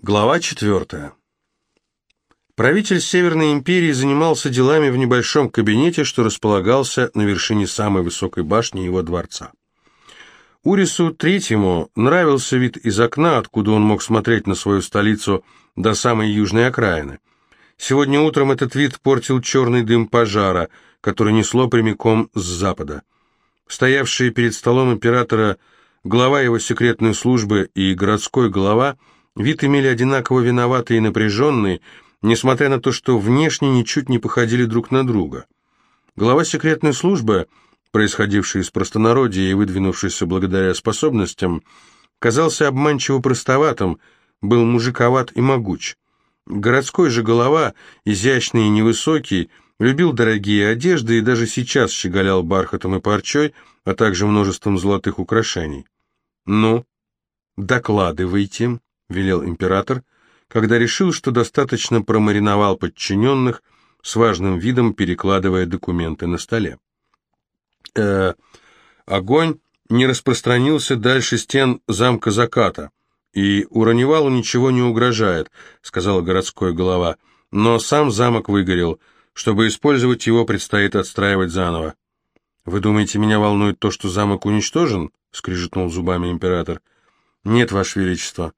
Глава четвертая. Правитель Северной империи занимался делами в небольшом кабинете, что располагался на вершине самой высокой башни его дворца. Урису Третьему нравился вид из окна, откуда он мог смотреть на свою столицу до самой южной окраины. Сегодня утром этот вид портил черный дым пожара, который несло прямиком с запада. Стоявшие перед столом императора глава его секретной службы и городской глава – Вид имели одинаково виноватый и напряженный, несмотря на то, что внешне ничуть не походили друг на друга. Глава секретной службы, происходивший из простонародья и выдвинувшийся благодаря способностям, казался обманчиво простоватым, был мужиковат и могуч. Городской же голова, изящный и невысокий, любил дорогие одежды и даже сейчас щеголял бархатом и парчой, а также множеством золотых украшений. «Ну, докладывайте», — велел император, когда решил, что достаточно промариновал подчиненных, с важным видом перекладывая документы на столе. Э, огонь не распространился дальше стен замка заката, и Ураневалу ничего не угрожает, сказала городской голова, но сам замок выгорел. Чтобы использовать его, предстоит отстраивать заново. «Вы думаете, меня волнует то, что замок уничтожен?» — скрижетнул зубами император. «Нет, Ваше Величество.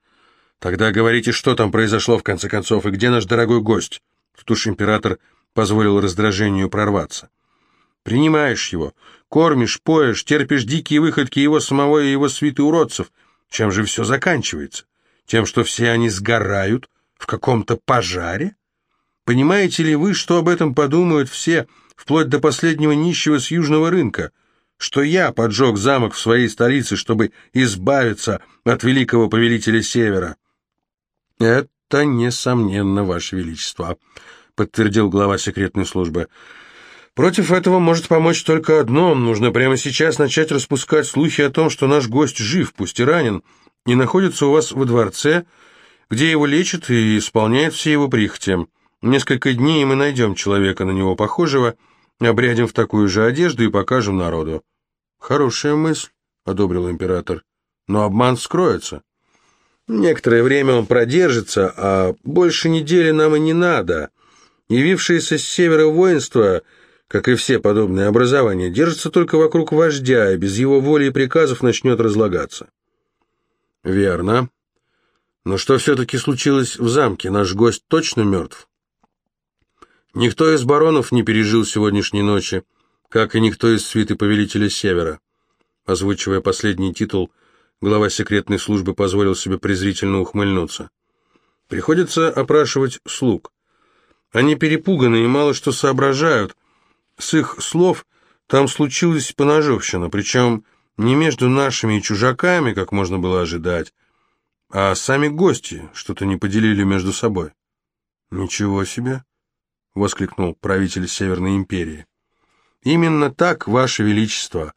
Тогда говорите, что там произошло в конце концов, и где наш дорогой гость? Тут уж император позволил раздражению прорваться. Принимаешь его, кормишь, поешь, терпишь дикие выходки его самого и его свиты уродцев. Чем же все заканчивается? Тем, что все они сгорают в каком-то пожаре? Понимаете ли вы, что об этом подумают все, вплоть до последнего нищего с южного рынка? Что я поджег замок в своей столице, чтобы избавиться от великого повелителя Севера? «Это, несомненно, Ваше Величество», — подтвердил глава секретной службы. «Против этого может помочь только одно. Нужно прямо сейчас начать распускать слухи о том, что наш гость жив, пусть и ранен, и находится у вас во дворце, где его лечат и исполняют все его прихоти. Несколько дней мы найдем человека на него похожего, обрядим в такую же одежду и покажем народу». «Хорошая мысль», — одобрил император, — «но обман скроется». Некоторое время он продержится, а больше недели нам и не надо. Явившееся с севера воинство, как и все подобные образования, держится только вокруг вождя, и без его воли и приказов начнет разлагаться. Верно. Но что все-таки случилось в замке? Наш гость точно мертв? Никто из баронов не пережил сегодняшней ночи, как и никто из свиты повелителя Севера. Озвучивая последний титул, Глава секретной службы позволил себе презрительно ухмыльнуться. Приходится опрашивать слуг. Они перепуганы и мало что соображают. С их слов там случилась поножовщина, причем не между нашими и чужаками, как можно было ожидать, а сами гости что-то не поделили между собой. «Ничего себе!» — воскликнул правитель Северной империи. «Именно так, Ваше Величество!»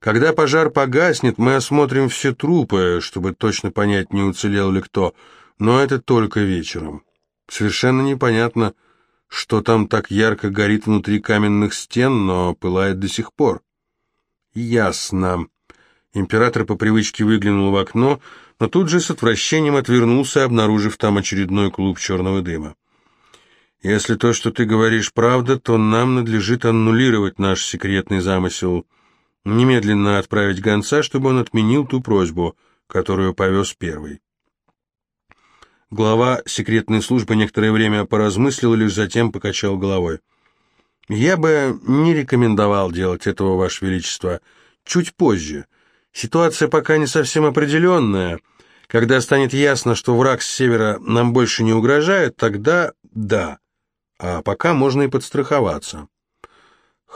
Когда пожар погаснет, мы осмотрим все трупы, чтобы точно понять, не уцелел ли кто, но это только вечером. Совершенно непонятно, что там так ярко горит внутри каменных стен, но пылает до сих пор. Ясно. Император по привычке выглянул в окно, но тут же с отвращением отвернулся, обнаружив там очередной клуб черного дыма. «Если то, что ты говоришь, правда, то нам надлежит аннулировать наш секретный замысел немедленно отправить гонца, чтобы он отменил ту просьбу, которую повез первый. Глава секретной службы некоторое время поразмыслил, лишь затем покачал головой. «Я бы не рекомендовал делать этого, Ваше Величество. Чуть позже. Ситуация пока не совсем определенная. Когда станет ясно, что враг с севера нам больше не угрожает, тогда да. А пока можно и подстраховаться».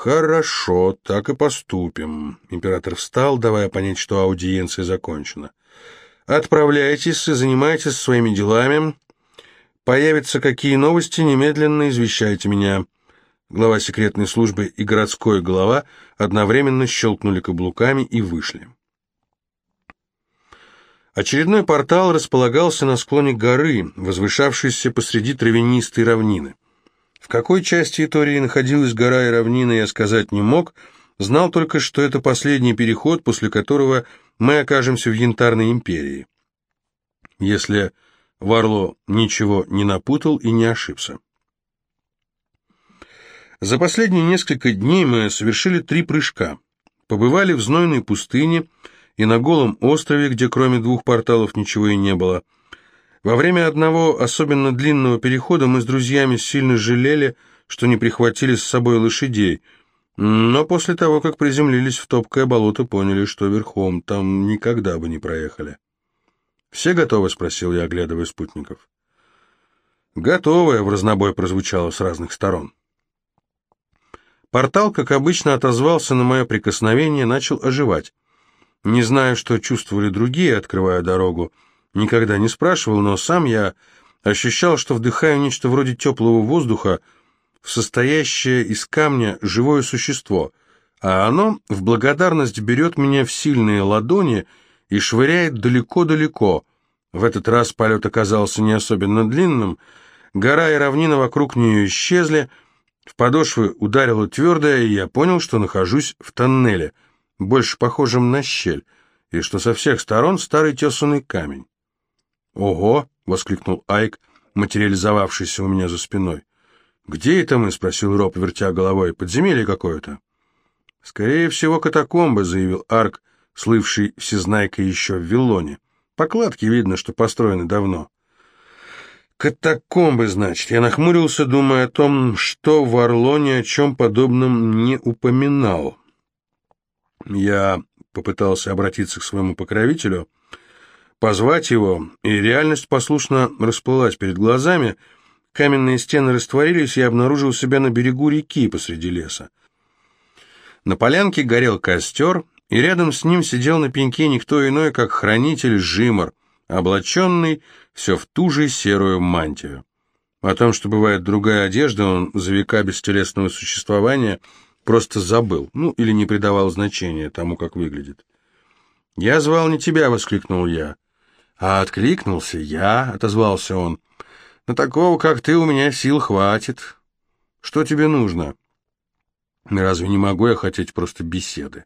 «Хорошо, так и поступим». Император встал, давая понять, что аудиенция закончена. «Отправляйтесь и занимайтесь своими делами. Появятся какие новости, немедленно извещайте меня». Глава секретной службы и городской глава одновременно щелкнули каблуками и вышли. Очередной портал располагался на склоне горы, возвышавшейся посреди травянистой равнины. В какой части Итории находилась гора и равнина, я сказать не мог, знал только, что это последний переход, после которого мы окажемся в Янтарной империи. Если Варло ничего не напутал и не ошибся. За последние несколько дней мы совершили три прыжка. Побывали в знойной пустыне и на голом острове, где кроме двух порталов ничего и не было. Во время одного особенно длинного перехода мы с друзьями сильно жалели, что не прихватили с собой лошадей, но после того, как приземлились в топкое болото, поняли, что верхом там никогда бы не проехали. «Все готовы?» — спросил я, оглядывая спутников. «Готовы», — в разнобой прозвучало с разных сторон. Портал, как обычно, отозвался на мое прикосновение, начал оживать. Не знаю, что чувствовали другие, открывая дорогу. Никогда не спрашивал, но сам я ощущал, что вдыхаю нечто вроде теплого воздуха, состоящее из камня живое существо, а оно в благодарность берет меня в сильные ладони и швыряет далеко-далеко. В этот раз полет оказался не особенно длинным, гора и равнина вокруг нее исчезли, в подошвы ударило твердое, и я понял, что нахожусь в тоннеле, больше похожем на щель, и что со всех сторон старый тесанный камень. «Ого!» — воскликнул Айк, материализовавшийся у меня за спиной. «Где это мы?» — спросил Роб, вертя головой. «Подземелье какое-то?» «Скорее всего, катакомбы», — заявил Арк, слывший всезнайкой еще в Виллоне. «Покладки видно, что построены давно». «Катакомбы, значит». Я нахмурился, думая о том, что в Орлоне о чем подобном не упоминал. Я попытался обратиться к своему покровителю, позвать его, и реальность послушно расплылась перед глазами. Каменные стены растворились, и я обнаружил себя на берегу реки посреди леса. На полянке горел костер, и рядом с ним сидел на пеньке никто иной, как хранитель Жимор, облаченный все в ту же серую мантию. О том, что бывает другая одежда, он за века бестелесного существования просто забыл, ну или не придавал значения тому, как выглядит. «Я звал не тебя», — воскликнул я. «А откликнулся я», — отозвался он. «На такого, как ты, у меня сил хватит. Что тебе нужно?» «Разве не могу я хотеть просто беседы?»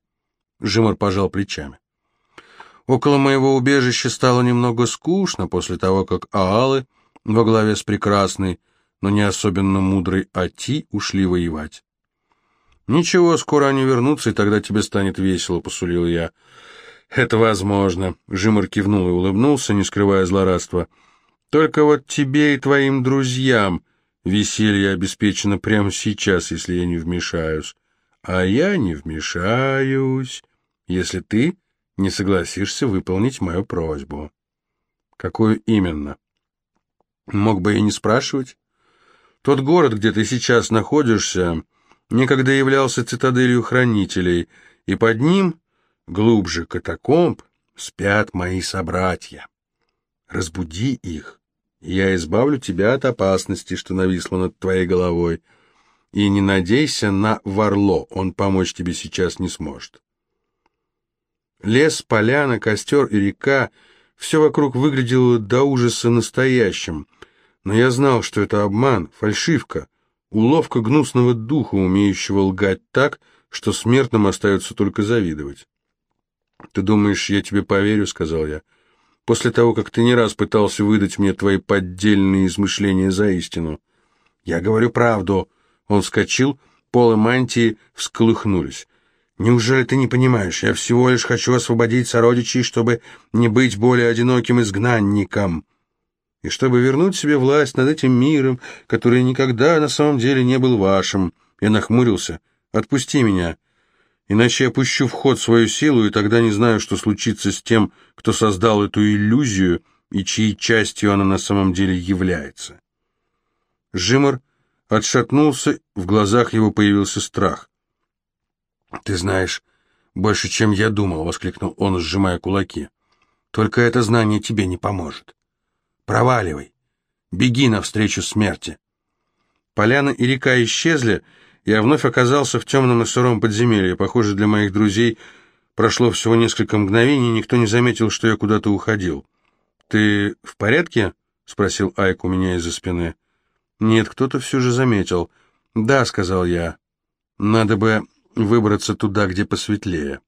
Жимор пожал плечами. Около моего убежища стало немного скучно после того, как Аалы во главе с прекрасной, но не особенно мудрой Ати ушли воевать. «Ничего, скоро они вернутся, и тогда тебе станет весело», — посулил я. «Это возможно», — Жимор кивнул и улыбнулся, не скрывая злорадства. «Только вот тебе и твоим друзьям веселье обеспечено прямо сейчас, если я не вмешаюсь. А я не вмешаюсь, если ты не согласишься выполнить мою просьбу. Какую именно? Мог бы и не спрашивать. Тот город, где ты сейчас находишься, некогда являлся цитаделью хранителей, и под ним, глубже катакомб, спят мои собратья. Разбуди их, и я избавлю тебя от опасности, что нависло над твоей головой. И не надейся на Варло, он помочь тебе сейчас не сможет. Лес, поляна, костер и река — все вокруг выглядело до ужаса настоящим. Но я знал, что это обман, фальшивка, уловка гнусного духа, умеющего лгать так, что смертным остается только завидовать. «Ты думаешь, я тебе поверю?» — сказал я. «После того, как ты не раз пытался выдать мне твои поддельные измышления за истину». «Я говорю правду». Он вскочил, полы мантии всколыхнулись. Неужели ты не понимаешь? Я всего лишь хочу освободить сородичей, чтобы не быть более одиноким изгнанником. И чтобы вернуть себе власть над этим миром, который никогда на самом деле не был вашим. Я нахмурился. Отпусти меня. Иначе я пущу в ход свою силу, и тогда не знаю, что случится с тем, кто создал эту иллюзию и чьей частью она на самом деле является. Жимор отшатнулся, в глазах его появился страх. «Ты знаешь больше, чем я думал», — воскликнул он, сжимая кулаки. «Только это знание тебе не поможет. Проваливай. Беги навстречу смерти». Поляна и река исчезли, я вновь оказался в темном и сыром подземелье. Похоже, для моих друзей прошло всего несколько мгновений, никто не заметил, что я куда-то уходил. «Ты в порядке?» — спросил Айк у меня из-за спины. «Нет, кто-то все же заметил». «Да», — сказал я. «Надо бы выбраться туда, где посветлее.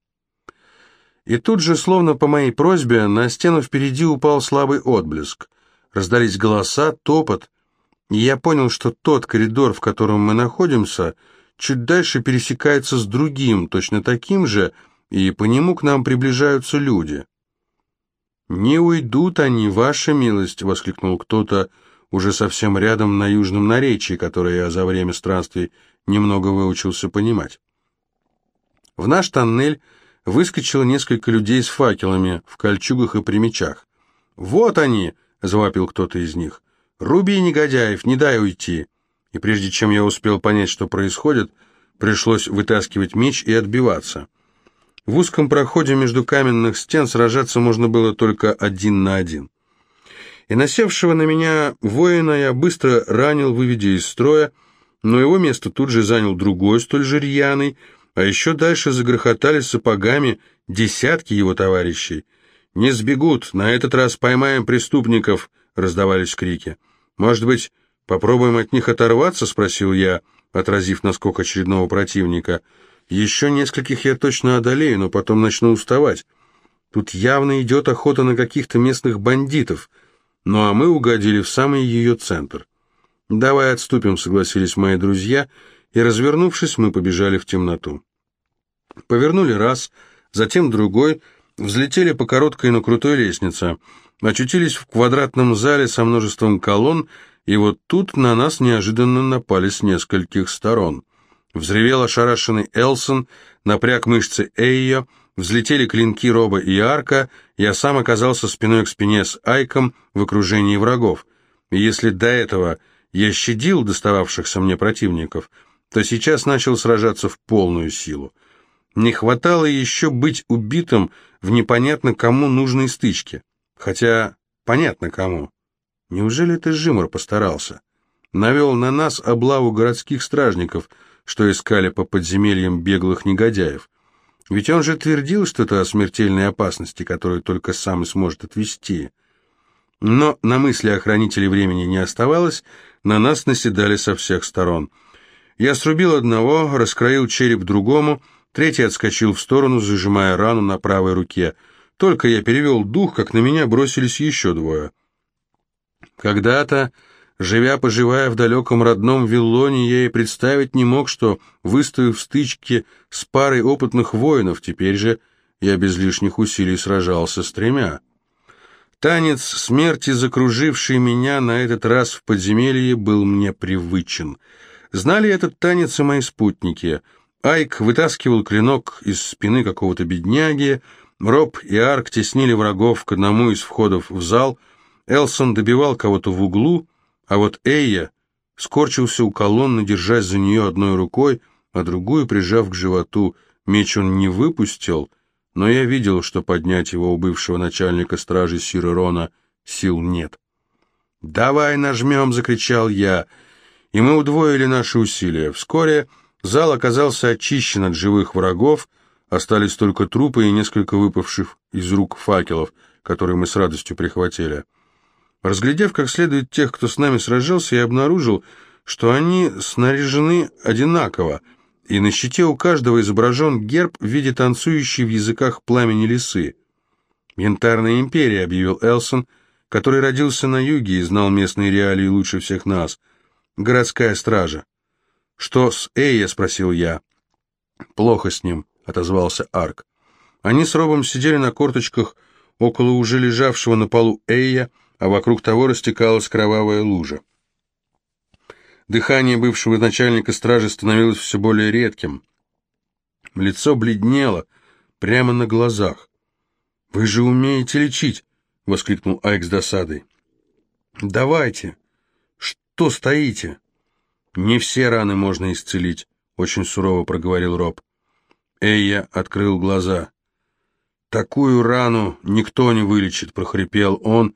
И тут же, словно по моей просьбе, на стену впереди упал слабый отблеск. Раздались голоса, топот, и я понял, что тот коридор, в котором мы находимся, чуть дальше пересекается с другим, точно таким же, и по нему к нам приближаются люди. «Не уйдут они, ваша милость!» — воскликнул кто-то уже совсем рядом на южном наречии, которое я за время странствий немного выучился понимать. В наш тоннель выскочило несколько людей с факелами в кольчугах и при мечах. «Вот они!» — завопил кто-то из них. «Руби, негодяев, не дай уйти!» И прежде чем я успел понять, что происходит, пришлось вытаскивать меч и отбиваться. В узком проходе между каменных стен сражаться можно было только один на один. И насевшего на меня воина я быстро ранил, выведя из строя, но его место тут же занял другой, столь же рьяный, а еще дальше загрохотали сапогами десятки его товарищей. «Не сбегут, на этот раз поймаем преступников!» — раздавались крики. «Может быть, попробуем от них оторваться?» — спросил я, отразив наскок очередного противника. «Еще нескольких я точно одолею, но потом начну уставать. Тут явно идет охота на каких-то местных бандитов, ну а мы угодили в самый ее центр». «Давай отступим», — согласились мои друзья, и, развернувшись, мы побежали в темноту. Повернули раз, затем другой, взлетели по короткой, но крутой лестнице, очутились в квадратном зале со множеством колонн, и вот тут на нас неожиданно напали с нескольких сторон. Взревел ошарашенный Элсон, напряг мышцы Эйо, взлетели клинки Роба и Арка, я сам оказался спиной к спине с Айком в окружении врагов. И если до этого я щадил достававшихся мне противников, то сейчас начал сражаться в полную силу. Не хватало еще быть убитым в непонятно кому нужной стычке. Хотя понятно кому. Неужели ты, Жимор, постарался? Навел на нас облаву городских стражников, что искали по подземельям беглых негодяев. Ведь он же твердил что-то о смертельной опасности, которую только сам и сможет отвести. Но на мысли о хранителе времени не оставалось, на нас наседали со всех сторон. Я срубил одного, раскроил череп другому — Третий отскочил в сторону, зажимая рану на правой руке. Только я перевел дух, как на меня бросились еще двое. Когда-то, живя-поживая в далеком родном Виллоне, я и представить не мог, что выстою в стычке с парой опытных воинов, теперь же я без лишних усилий сражался с тремя. Танец смерти, закруживший меня на этот раз в подземелье, был мне привычен. Знали этот танец и мои спутники — Айк вытаскивал клинок из спины какого-то бедняги, Роб и Арк теснили врагов к одному из входов в зал, Элсон добивал кого-то в углу, а вот Эйя скорчился у колонны, держась за нее одной рукой, а другую прижав к животу. Меч он не выпустил, но я видел, что поднять его у бывшего начальника стражи Сира Рона сил нет. «Давай нажмем!» — закричал я, и мы удвоили наши усилия. Вскоре... Зал оказался очищен от живых врагов, остались только трупы и несколько выпавших из рук факелов, которые мы с радостью прихватили. Разглядев как следует тех, кто с нами сражался, я обнаружил, что они снаряжены одинаково, и на щите у каждого изображен герб в виде танцующей в языках пламени лисы. «Янтарная империя», — объявил Элсон, который родился на юге и знал местные реалии лучше всех нас. «Городская стража». «Что с Эйя?» — спросил я. «Плохо с ним», — отозвался Арк. Они с Робом сидели на корточках около уже лежавшего на полу Эйя, а вокруг того растекалась кровавая лужа. Дыхание бывшего начальника стражи становилось все более редким. Лицо бледнело, прямо на глазах. «Вы же умеете лечить!» — воскликнул Айк с досадой. «Давайте! Что стоите?» «Не все раны можно исцелить», — очень сурово проговорил Роб. Эйя открыл глаза. «Такую рану никто не вылечит», — прохрипел он,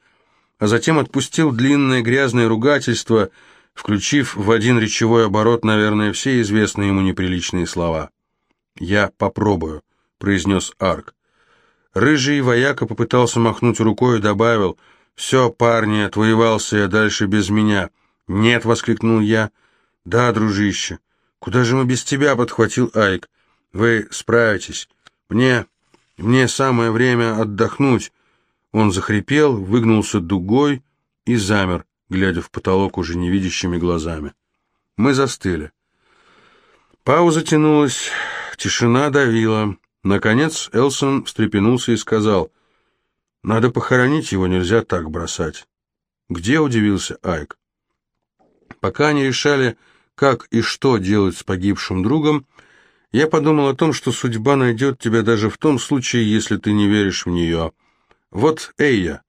а затем отпустил длинное грязное ругательство, включив в один речевой оборот, наверное, все известные ему неприличные слова. «Я попробую», — произнес Арк. Рыжий вояка попытался махнуть рукой и добавил, «Все, парни, отвоевался я дальше без меня». «Нет», — воскликнул я, — «Да, дружище, куда же мы без тебя?» — подхватил Айк. «Вы справитесь. Мне... мне самое время отдохнуть». Он захрипел, выгнулся дугой и замер, глядя в потолок уже невидящими глазами. Мы застыли. Пауза тянулась, тишина давила. Наконец Элсон встрепенулся и сказал, «Надо похоронить его, нельзя так бросать». «Где?» — удивился Айк. Пока они решали, как и что делать с погибшим другом, я подумал о том, что судьба найдет тебя даже в том случае, если ты не веришь в нее. Вот Эйя.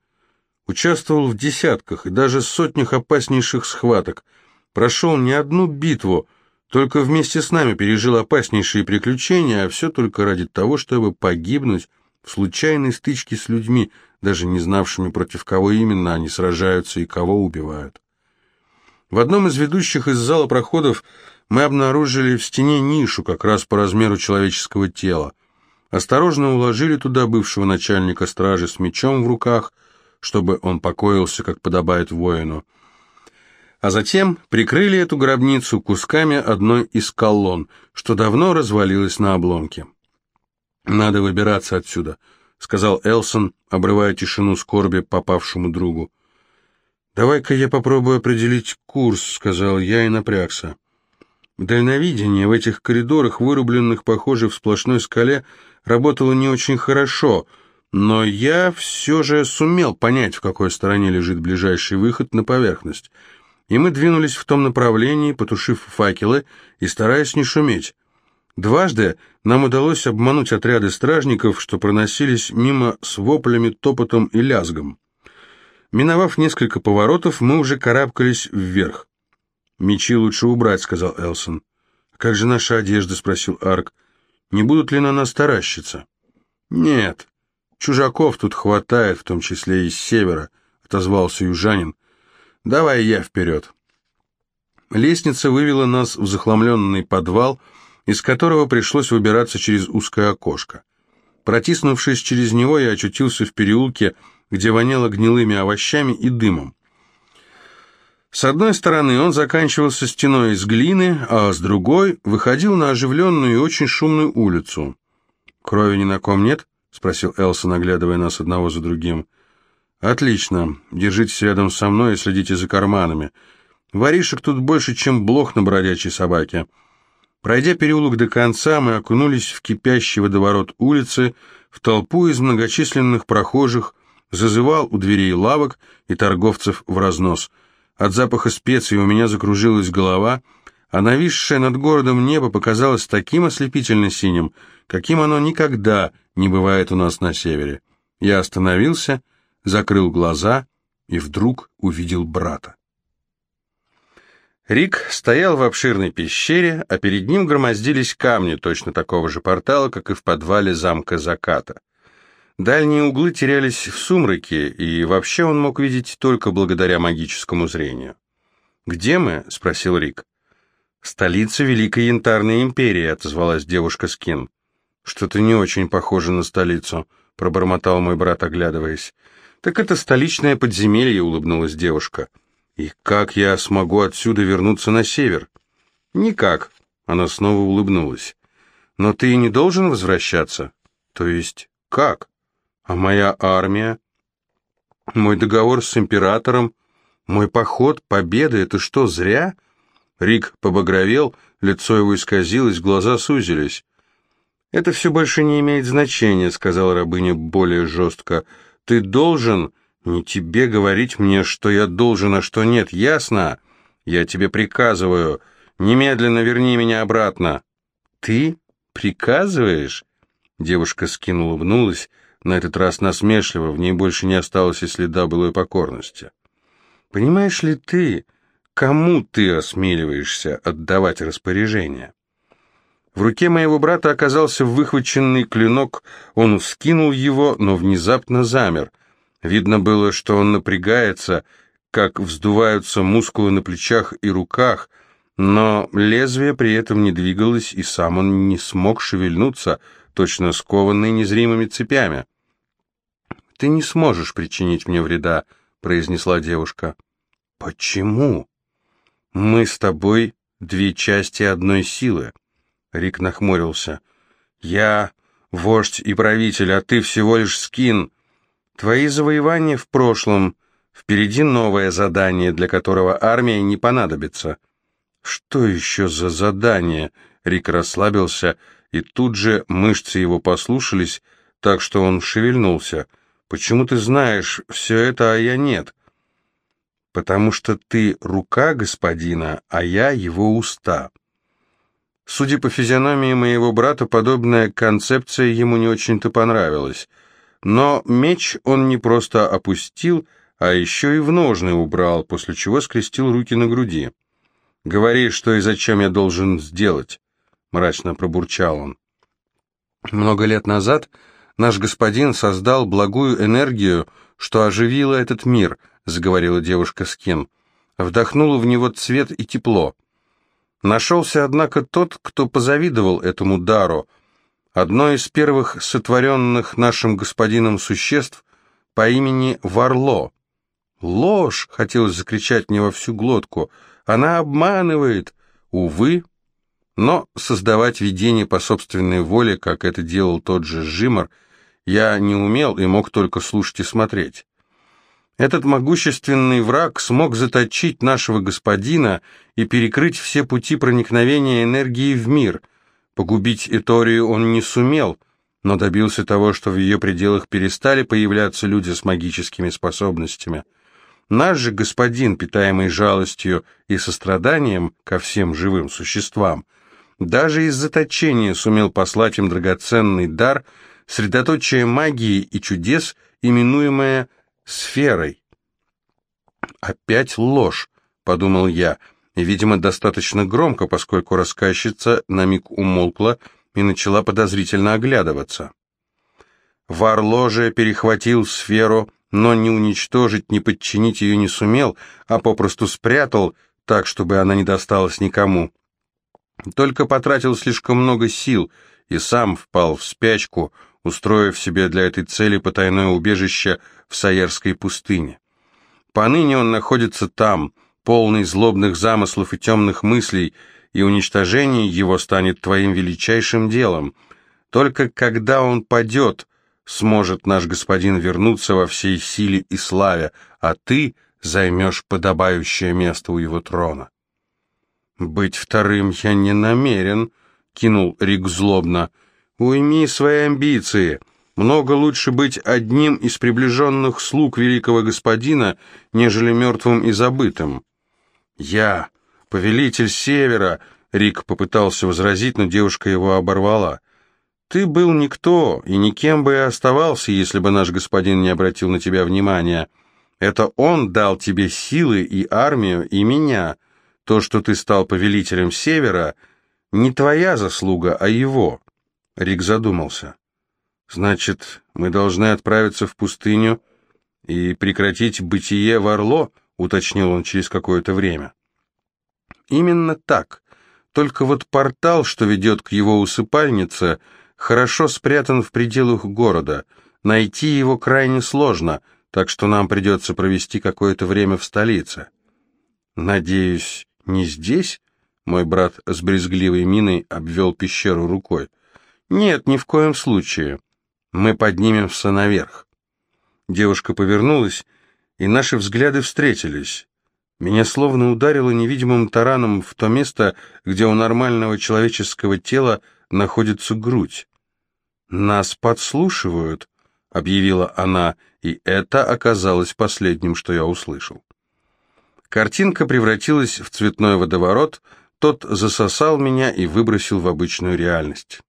Участвовал в десятках и даже сотнях опаснейших схваток. Прошел не одну битву, только вместе с нами пережил опаснейшие приключения, а все только ради того, чтобы погибнуть в случайной стычке с людьми, даже не знавшими, против кого именно они сражаются и кого убивают. В одном из ведущих из зала проходов мы обнаружили в стене нишу, как раз по размеру человеческого тела. Осторожно уложили туда бывшего начальника стражи с мечом в руках, чтобы он покоился, как подобает воину а затем прикрыли эту гробницу кусками одной из колонн, что давно развалилась на обломке. «Надо выбираться отсюда», — сказал Элсон, обрывая тишину скорби попавшему другу. «Давай-ка я попробую определить курс», — сказал я и напрягся. Дальновидение в этих коридорах, вырубленных, похоже, в сплошной скале, работало не очень хорошо, но я все же сумел понять, в какой стороне лежит ближайший выход на поверхность — и мы двинулись в том направлении, потушив факелы и стараясь не шуметь. Дважды нам удалось обмануть отряды стражников, что проносились мимо с воплями, топотом и лязгом. Миновав несколько поворотов, мы уже карабкались вверх. «Мечи лучше убрать», — сказал Элсон. «Как же наша одежда?» — спросил Арк. «Не будут ли на нас таращиться?» «Нет, чужаков тут хватает, в том числе и с севера», — отозвался южанин. «Давай я вперед». Лестница вывела нас в захламленный подвал, из которого пришлось выбираться через узкое окошко. Протиснувшись через него, я очутился в переулке, где воняло гнилыми овощами и дымом. С одной стороны он заканчивался стеной из глины, а с другой выходил на оживленную и очень шумную улицу. «Крови ни на ком нет?» — спросил Элса, оглядывая нас одного за другим. «Отлично. Держитесь рядом со мной и следите за карманами. Воришек тут больше, чем блох на бродячей собаке». Пройдя переулок до конца, мы окунулись в кипящий водоворот улицы, в толпу из многочисленных прохожих, зазывал у дверей лавок и торговцев в разнос. От запаха специй у меня закружилась голова, а нависшее над городом небо показалось таким ослепительно синим, каким оно никогда не бывает у нас на севере. Я остановился закрыл глаза и вдруг увидел брата. Рик стоял в обширной пещере, а перед ним громоздились камни точно такого же портала, как и в подвале замка заката. Дальние углы терялись в сумраке, и вообще он мог видеть только благодаря магическому зрению. «Где мы?» — спросил Рик. «Столица Великой Янтарной Империи», — отозвалась девушка Скин. «Что-то не очень похоже на столицу», — пробормотал мой брат, оглядываясь. «Так это столичное подземелье», — улыбнулась девушка. «И как я смогу отсюда вернуться на север?» «Никак», — она снова улыбнулась. «Но ты не должен возвращаться?» «То есть как? А моя армия? Мой договор с императором? Мой поход, победа — это что, зря?» Рик побагровел, лицо его исказилось, глаза сузились. «Это все больше не имеет значения», — сказала рабыня более жестко. Ты должен... Не тебе говорить мне, что я должен, а что нет, ясно? Я тебе приказываю. Немедленно верни меня обратно. Ты приказываешь? Девушка скинула, улыбнулась, на этот раз насмешливо, в ней больше не осталось и следа былой покорности. Понимаешь ли ты, кому ты осмеливаешься отдавать распоряжение? В руке моего брата оказался выхваченный клинок, он вскинул его, но внезапно замер. Видно было, что он напрягается, как вздуваются мускулы на плечах и руках, но лезвие при этом не двигалось, и сам он не смог шевельнуться, точно скованный незримыми цепями. «Ты не сможешь причинить мне вреда», — произнесла девушка. «Почему?» «Мы с тобой две части одной силы». Рик нахмурился. «Я вождь и правитель, а ты всего лишь скин. Твои завоевания в прошлом, Впереди новое задание, для которого армия не понадобится. Что еще за задание? Рик расслабился, и тут же мышцы его послушались, так что он шевельнулся. Почему ты знаешь все это, а я нет? Потому что ты рука господина, а я его уста. Судя по физиономии моего брата, подобная концепция ему не очень-то понравилась. Но меч он не просто опустил, а еще и в ножны убрал, после чего скрестил руки на груди. «Говори, что и зачем я должен сделать», — мрачно пробурчал он. Много лет назад наш господин создал благую энергию, что оживила этот мир, заговорила девушка с кем. Вдохнула в него цвет и тепло. Нашелся, однако, тот, кто позавидовал этому дару. Одно из первых сотворенных нашим господином существ по имени Варло. «Ложь!» — хотелось закричать мне во всю глотку. «Она обманывает!» Увы, но создавать видение по собственной воле, как это делал тот же Жимор, я не умел и мог только слушать и смотреть. Этот могущественный враг смог заточить нашего господина и перекрыть все пути проникновения энергии в мир. Погубить Эторию он не сумел, но добился того, что в ее пределах перестали появляться люди с магическими способностями. Наш же господин, питаемый жалостью и состраданием ко всем живым существам, даже из заточения сумел послать им драгоценный дар, средоточие магии и чудес, именуемое сферой. «Опять ложь», — подумал я, и, видимо, достаточно громко, поскольку рассказчица на миг умолкла и начала подозрительно оглядываться. Варложе перехватил сферу, но не уничтожить, не подчинить ее не сумел, а попросту спрятал, так, чтобы она не досталась никому. Только потратил слишком много сил и сам впал в спячку, устроив себе для этой цели потайное убежище в Саерской пустыне. Поныне он находится там, полный злобных замыслов и темных мыслей, и уничтожение его станет твоим величайшим делом. Только когда он падет, сможет наш господин вернуться во всей силе и славе, а ты займешь подобающее место у его трона. «Быть вторым я не намерен», — кинул Рик злобно. «Уйми свои амбиции. Много лучше быть одним из приближенных слуг великого господина, нежели мертвым и забытым». «Я, повелитель Севера», — Рик попытался возразить, но девушка его оборвала. «Ты был никто, и никем бы и оставался, если бы наш господин не обратил на тебя внимания. Это он дал тебе силы и армию, и меня». То, что ты стал повелителем Севера, не твоя заслуга, а его. Рик задумался. Значит, мы должны отправиться в пустыню и прекратить бытие в Орло, уточнил он через какое-то время. Именно так. Только вот портал, что ведет к его усыпальнице, хорошо спрятан в пределах города. Найти его крайне сложно, так что нам придется провести какое-то время в столице. Надеюсь, «Не здесь?» — мой брат с брезгливой миной обвел пещеру рукой. «Нет, ни в коем случае. Мы поднимемся наверх». Девушка повернулась, и наши взгляды встретились. Меня словно ударило невидимым тараном в то место, где у нормального человеческого тела находится грудь. «Нас подслушивают», — объявила она, и это оказалось последним, что я услышал. Картинка превратилась в цветной водоворот, тот засосал меня и выбросил в обычную реальность.